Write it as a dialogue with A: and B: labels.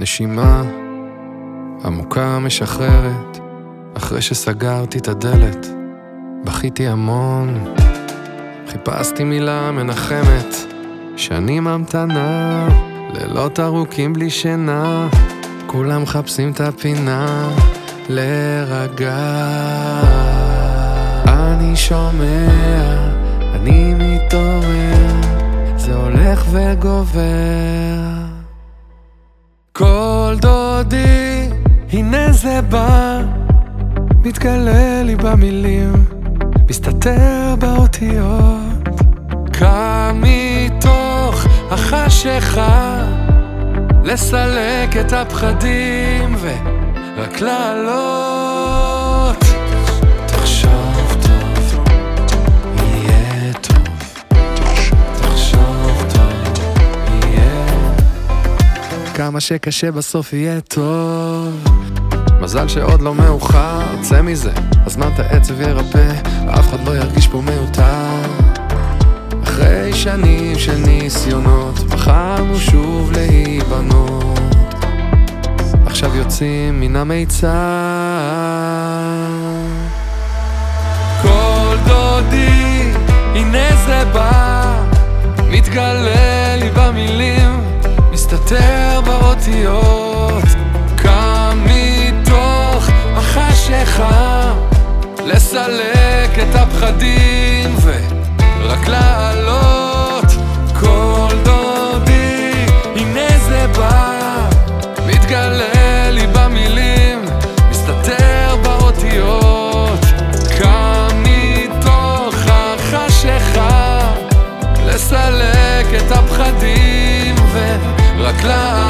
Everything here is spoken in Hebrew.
A: נשימה עמוקה משחררת, אחרי שסגרתי את הדלת, בכיתי המון, חיפשתי מילה מנחמת, שנים המתנה, לילות ארוכים בלי שינה, כולם מחפשים את הפינה, להירגע. אני שומע, אני מתעורר, זה הולך וגובר. כל דודי, הנה זה בא, מתגלה לי במילים, מסתתר באותיות. קם מתוך החשיכה, לסלק את הפחדים ורק לעלות. כמה שקשה בסוף יהיה טוב. מזל שעוד לא מאוחר, צא מזה, הזמן את העצב ירפא, אף אחד לא ירגיש פה מיותר. אחרי שנים של ניסיונות, בחרנו שוב להיבנות. עכשיו יוצאים מן המיצר. כל דודי, הנה זה בא, מתגלה לי במילים, מסתתר באותיות, קם מתוך החשיכה, לסלק את הפחדים ורק לעלות. כל דודי, הנה זה בא, מתגלה לי במילים, מסתתר באותיות, קם מתוך החשיכה, לסלק את הפחדים ורק לעלות.